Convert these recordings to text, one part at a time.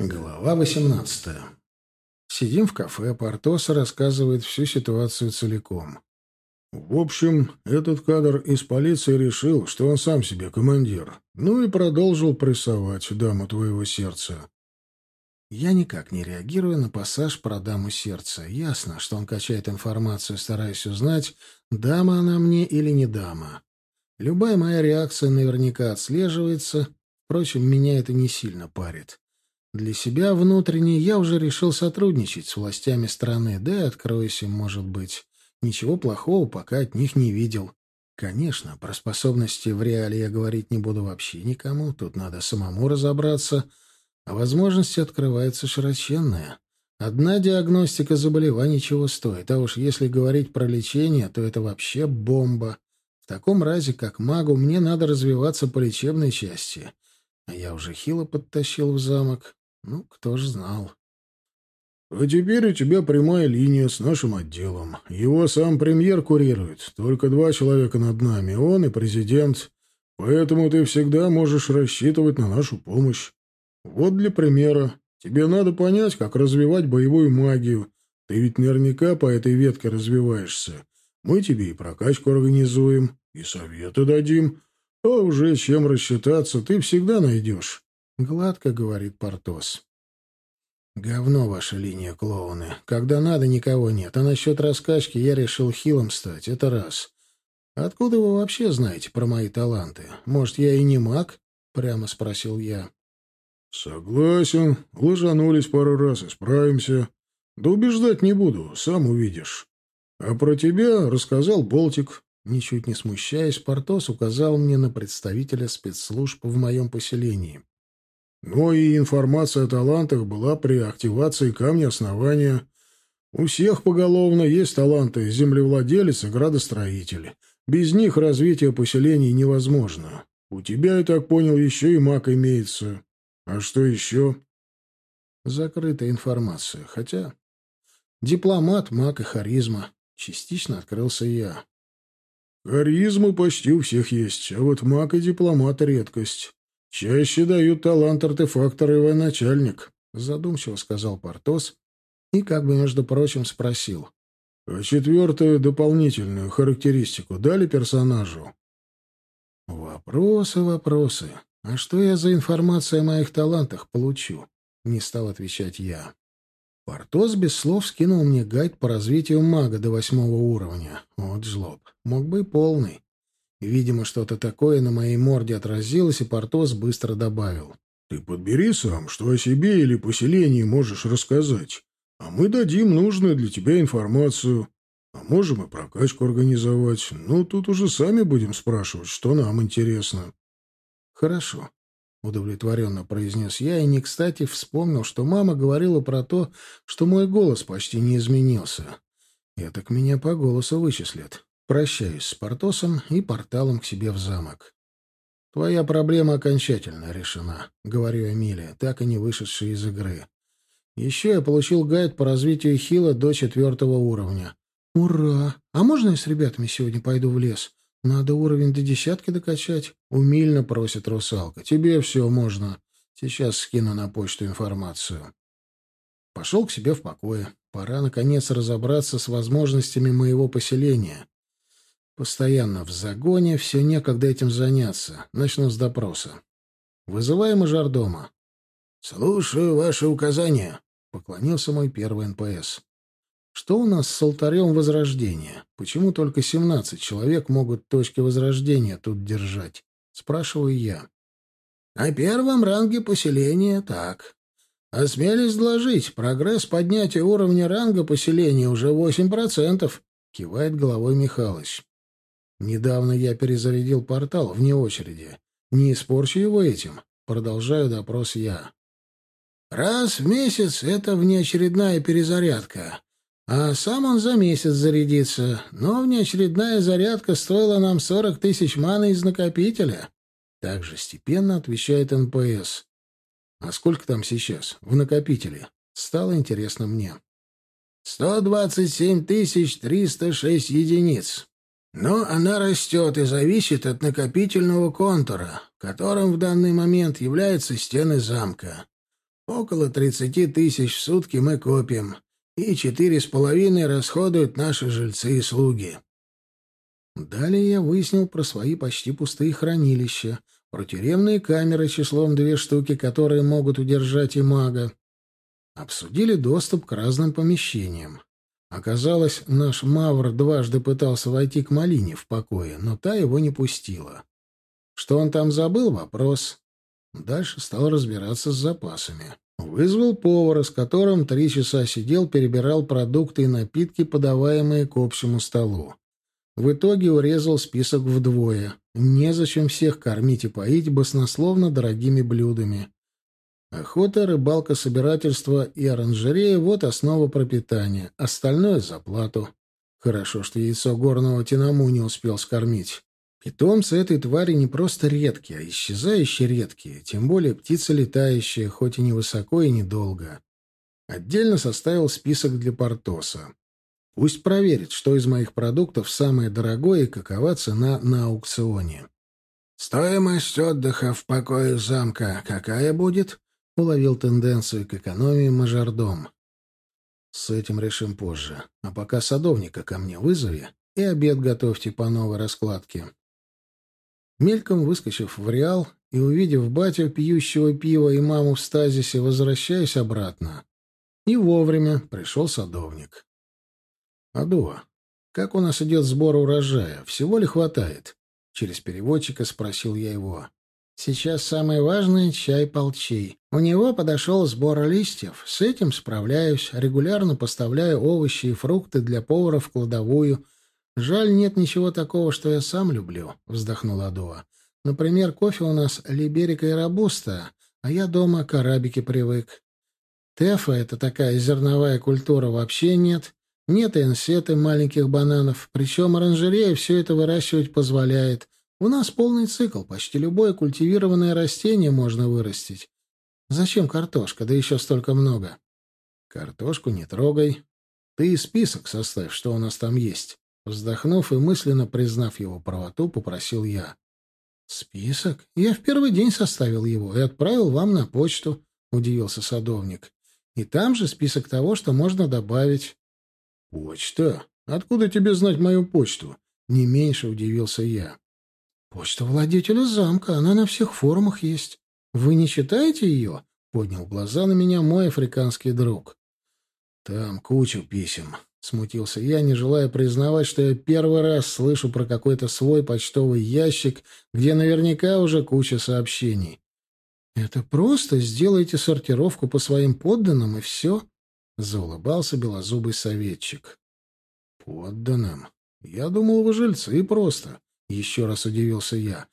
Глава 18. Сидим в кафе, Портос рассказывает всю ситуацию целиком. В общем, этот кадр из полиции решил, что он сам себе командир. Ну и продолжил прессовать даму твоего сердца. Я никак не реагирую на пассаж про даму сердца. Ясно, что он качает информацию, стараясь узнать, дама она мне или не дама. Любая моя реакция наверняка отслеживается. Впрочем, меня это не сильно парит. Для себя внутренне я уже решил сотрудничать с властями страны, да и откроюсь им, может быть. Ничего плохого пока от них не видел. Конечно, про способности в реале я говорить не буду вообще никому, тут надо самому разобраться, а возможности открываются широченные. Одна диагностика заболеваний чего стоит, а уж если говорить про лечение, то это вообще бомба. В таком разе, как магу, мне надо развиваться по лечебной части. А я уже хило подтащил в замок. Ну, кто ж знал. А теперь у тебя прямая линия с нашим отделом. Его сам премьер курирует. Только два человека над нами, он и президент. Поэтому ты всегда можешь рассчитывать на нашу помощь. Вот для примера. Тебе надо понять, как развивать боевую магию. Ты ведь наверняка по этой ветке развиваешься. Мы тебе и прокачку организуем, и советы дадим. А уже чем рассчитаться ты всегда найдешь. — гладко говорит Портос. «Говно ваша линия, клоуны. Когда надо, никого нет. А насчет раскачки я решил хилом стать. Это раз. Откуда вы вообще знаете про мои таланты? Может, я и не маг?» — прямо спросил я. «Согласен. Ложанулись пару раз и справимся. Да убеждать не буду, сам увидишь. А про тебя рассказал Болтик». Ничуть не смущаясь, Портос указал мне на представителя спецслужб в моем поселении. Но и информация о талантах была при активации камня основания. У всех поголовно есть таланты землевладелец и градостроитель. Без них развитие поселений невозможно. У тебя, я так понял, еще и маг имеется. А что еще? Закрытая информация. Хотя дипломат, маг и харизма. Частично открылся я. Харизма почти у всех есть, а вот маг и дипломат — редкость. «Чаще дают талант артефактор и военачальник», — задумчиво сказал Портос и, как бы, между прочим, спросил. «А четвертую дополнительную характеристику дали персонажу?» «Вопросы, вопросы. А что я за информацию о моих талантах получу?» — не стал отвечать я. Портос без слов скинул мне гайд по развитию мага до восьмого уровня. Вот жлоб. Мог бы и полный. Видимо, что-то такое на моей морде отразилось, и Портос быстро добавил. «Ты подбери сам, что о себе или поселении можешь рассказать, а мы дадим нужную для тебя информацию. А можем и прокачку организовать. Ну, тут уже сами будем спрашивать, что нам интересно». «Хорошо», — удовлетворенно произнес я, и не кстати вспомнил, что мама говорила про то, что мой голос почти не изменился. Я так меня по голосу вычислят. Прощаюсь с Портосом и порталом к себе в замок. «Твоя проблема окончательно решена», — говорю Эмилия, так и не вышедшая из игры. «Еще я получил гайд по развитию Хила до четвертого уровня». «Ура! А можно я с ребятами сегодня пойду в лес? Надо уровень до десятки докачать», — умильно просит русалка. «Тебе все можно. Сейчас скину на почту информацию». Пошел к себе в покое. Пора, наконец, разобраться с возможностями моего поселения. Постоянно в загоне, все некогда этим заняться. Начну с допроса. Вызываем мажордома. «Слушаю ваши указания», — поклонился мой первый НПС. «Что у нас с алтарем Возрождения? Почему только семнадцать человек могут точки Возрождения тут держать?» — спрашиваю я. «На первом ранге поселения так. Осмелюсь доложить, прогресс поднятия уровня ранга поселения уже восемь процентов», — кивает головой Михалыч. Недавно я перезарядил портал вне очереди. Не испорчу его этим. Продолжаю допрос я. Раз в месяц это внеочередная перезарядка. А сам он за месяц зарядится. Но внеочередная зарядка стоила нам сорок тысяч маны из накопителя. Также степенно отвечает НПС. А сколько там сейчас в накопителе? Стало интересно мне. Сто двадцать семь тысяч триста шесть единиц. Но она растет и зависит от накопительного контура, которым в данный момент являются стены замка. Около тридцати тысяч в сутки мы копим, и четыре с половиной расходуют наши жильцы и слуги. Далее я выяснил про свои почти пустые хранилища, про тюремные камеры числом две штуки, которые могут удержать и мага. Обсудили доступ к разным помещениям. Оказалось, наш Мавр дважды пытался войти к Малине в покое, но та его не пустила. Что он там забыл — вопрос. Дальше стал разбираться с запасами. Вызвал повара, с которым три часа сидел, перебирал продукты и напитки, подаваемые к общему столу. В итоге урезал список вдвое. Незачем всех кормить и поить баснословно дорогими блюдами. Охота, рыбалка, собирательство и оранжерея — вот основа пропитания. Остальное — за плату. Хорошо, что яйцо горного тинаму не успел скормить. Питомцы этой твари не просто редкие, а исчезающие редкие, тем более птица летающая, хоть и не высоко и недолго. Отдельно составил список для Портоса. Пусть проверит, что из моих продуктов самое дорогое и какова цена на аукционе. «Стоимость отдыха в покое замка какая будет?» — уловил тенденцию к экономии мажордом. «С этим решим позже. А пока садовника ко мне вызови и обед готовьте по новой раскладке». Мельком выскочив в Реал и увидев батю, пьющего пива, и маму в стазисе, возвращаюсь обратно. И вовремя пришел садовник. «Адува, как у нас идет сбор урожая? Всего ли хватает?» Через переводчика спросил я его. «Сейчас самое важное — чай полчей. У него подошел сбор листьев. С этим справляюсь. Регулярно поставляю овощи и фрукты для повара в кладовую. Жаль, нет ничего такого, что я сам люблю», — вздохнул Адува. «Например, кофе у нас либерика и робуста, а я дома к арабике привык. Тефа — это такая зерновая культура, вообще нет. Нет инсеты маленьких бананов, причем оранжерея все это выращивать позволяет. У нас полный цикл, почти любое культивированное растение можно вырастить. Зачем картошка, да еще столько много? Картошку не трогай. Ты и список составь, что у нас там есть. Вздохнув и мысленно признав его правоту, попросил я. «Список? Я в первый день составил его и отправил вам на почту», — удивился садовник. «И там же список того, что можно добавить. «Почта? Откуда тебе знать мою почту?» Не меньше удивился я. «Почта владетеля замка, она на всех форумах есть. Вы не читаете ее?» — поднял глаза на меня мой африканский друг. «Там куча писем», — смутился я, не желая признавать, что я первый раз слышу про какой-то свой почтовый ящик, где наверняка уже куча сообщений. «Это просто сделайте сортировку по своим подданным, и все», Заулыбался белозубый советчик. «Подданным? Я думал, вы жильцы просто», — еще раз удивился я.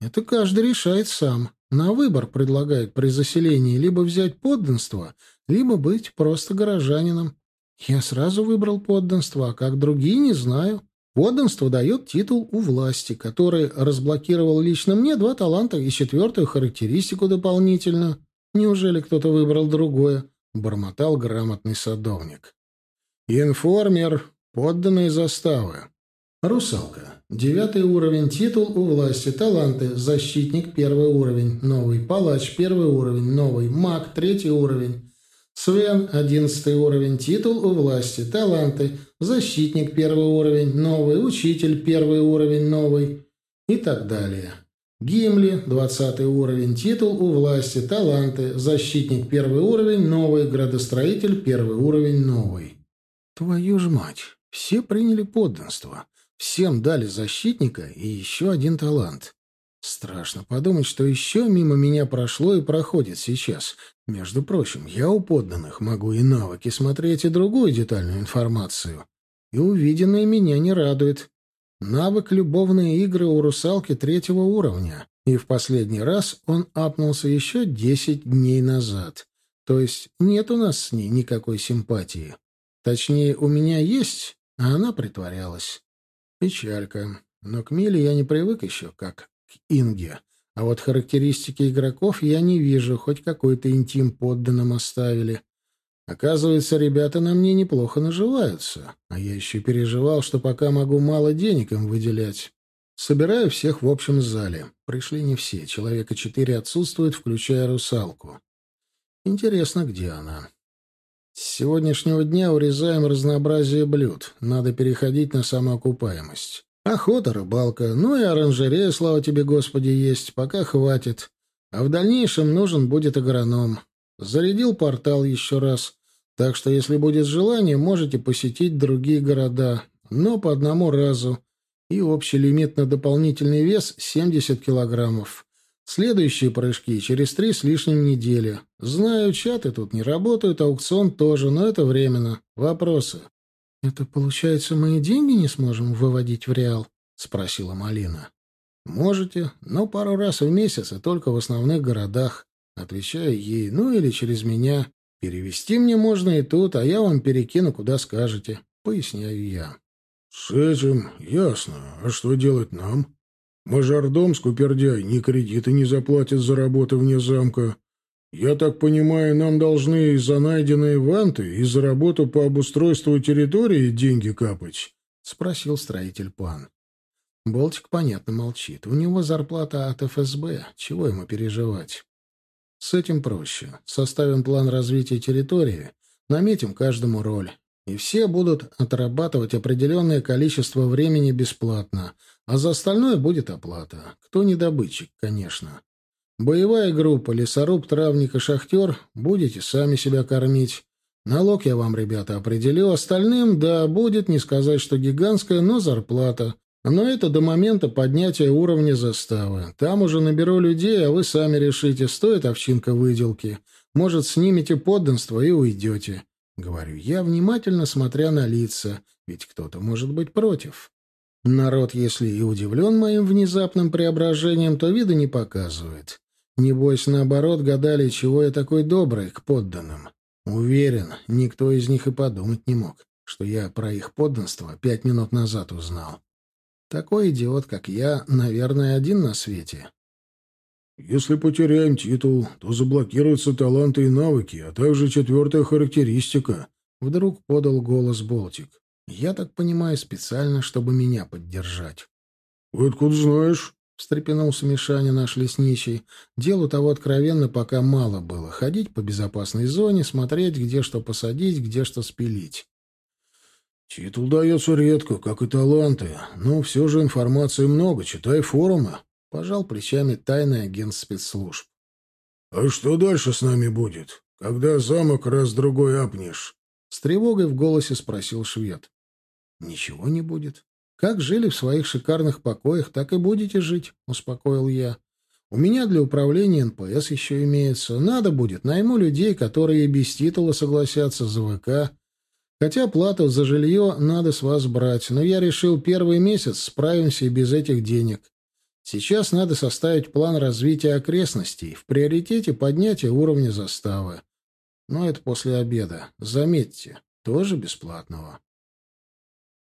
«Это каждый решает сам. На выбор предлагают при заселении либо взять подданство, либо быть просто горожанином. Я сразу выбрал подданство, а как другие не знаю. Подданство дает титул у власти, который разблокировал лично мне два таланта и четвертую характеристику дополнительно. Неужели кто-то выбрал другое? — бормотал грамотный садовник. «Информер. Подданные заставы. Русалка. Девятый уровень. Титул у власти. Таланты. Защитник. Первый уровень. Новый. Палач. Первый уровень. Новый. Маг. Третий уровень. Свен. Одиннадцатый уровень. Титул у власти. Таланты. Защитник. Первый уровень. Новый. Учитель. Первый уровень. Новый. И так далее. Гимли, 20 уровень, титул у власти, таланты, защитник первый уровень, новый, градостроитель первый уровень, новый. Твою ж мать, все приняли подданство. Всем дали защитника и еще один талант. Страшно подумать, что еще мимо меня прошло и проходит сейчас. Между прочим, я у подданных могу и навыки смотреть, и другую детальную информацию. И увиденное меня не радует. Навык «Любовные игры» у русалки третьего уровня, и в последний раз он апнулся еще десять дней назад. То есть нет у нас с ней никакой симпатии. Точнее, у меня есть, а она притворялась. Печалька. Но к Миле я не привык еще, как к Инге. А вот характеристики игроков я не вижу, хоть какой-то интим подданным оставили. Оказывается, ребята на мне неплохо наживаются, а я еще переживал, что пока могу мало денег им выделять. Собираю всех в общем зале. Пришли не все, человека четыре отсутствуют, включая русалку. Интересно, где она? С сегодняшнего дня урезаем разнообразие блюд. Надо переходить на самоокупаемость. Охота, рыбалка, ну и оранжерея, слава тебе, Господи, есть. Пока хватит. А в дальнейшем нужен будет агроном. Зарядил портал еще раз. Так что, если будет желание, можете посетить другие города. Но по одному разу. И общий лимит на дополнительный вес — 70 килограммов. Следующие прыжки через три с лишним недели. Знаю, чаты тут не работают, аукцион тоже, но это временно. Вопросы? — Это, получается, мы и деньги не сможем выводить в реал? — спросила Малина. — Можете, но пару раз в месяц и только в основных городах. Отвечаю ей, ну или через меня. Перевести мне можно и тут, а я вам перекину, куда скажете. Поясняю я. — С этим ясно. А что делать нам? Мажордом, скупердяй, ни кредиты не заплатит за работу вне замка. Я так понимаю, нам должны и за найденные ванты, и за работу по обустройству территории деньги капать? — спросил строитель пан. Болтик, понятно, молчит. У него зарплата от ФСБ. Чего ему переживать? С этим проще. Составим план развития территории, наметим каждому роль. И все будут отрабатывать определенное количество времени бесплатно — а за остальное будет оплата. Кто не добытчик, конечно. Боевая группа, лесоруб, травник и шахтер будете сами себя кормить. Налог я вам, ребята, определю. Остальным, да, будет, не сказать, что гигантская, но зарплата. Но это до момента поднятия уровня заставы. Там уже наберу людей, а вы сами решите, стоит овчинка выделки. Может, снимете подданство и уйдете. Говорю я, внимательно смотря на лица, ведь кто-то может быть против. Народ, если и удивлен моим внезапным преображением, то вида не показывает. Небось, наоборот, гадали, чего я такой добрый к подданным. Уверен, никто из них и подумать не мог, что я про их подданство пять минут назад узнал. Такой идиот, как я, наверное, один на свете. Если потеряем титул, то заблокируются таланты и навыки, а также четвертая характеристика. Вдруг подал голос Болтик. Я так понимаю, специально, чтобы меня поддержать. — Вы откуда знаешь? — встрепенулся Мишаня, наш лесничий. Делу того откровенно пока мало было. Ходить по безопасной зоне, смотреть, где что посадить, где что спилить. Титул дается редко, как и таланты, но все же информации много, читай форумы. Пожал плечами тайный агент спецслужб. — А что дальше с нами будет, когда замок раз-другой апнешь? С тревогой в голосе спросил швед. «Ничего не будет. Как жили в своих шикарных покоях, так и будете жить», — успокоил я. «У меня для управления НПС еще имеется. Надо будет, найму людей, которые без титула согласятся за ВК. Хотя плату за жилье надо с вас брать, но я решил первый месяц справимся и без этих денег. Сейчас надо составить план развития окрестностей, в приоритете поднятие уровня заставы. Но это после обеда. Заметьте, тоже бесплатного.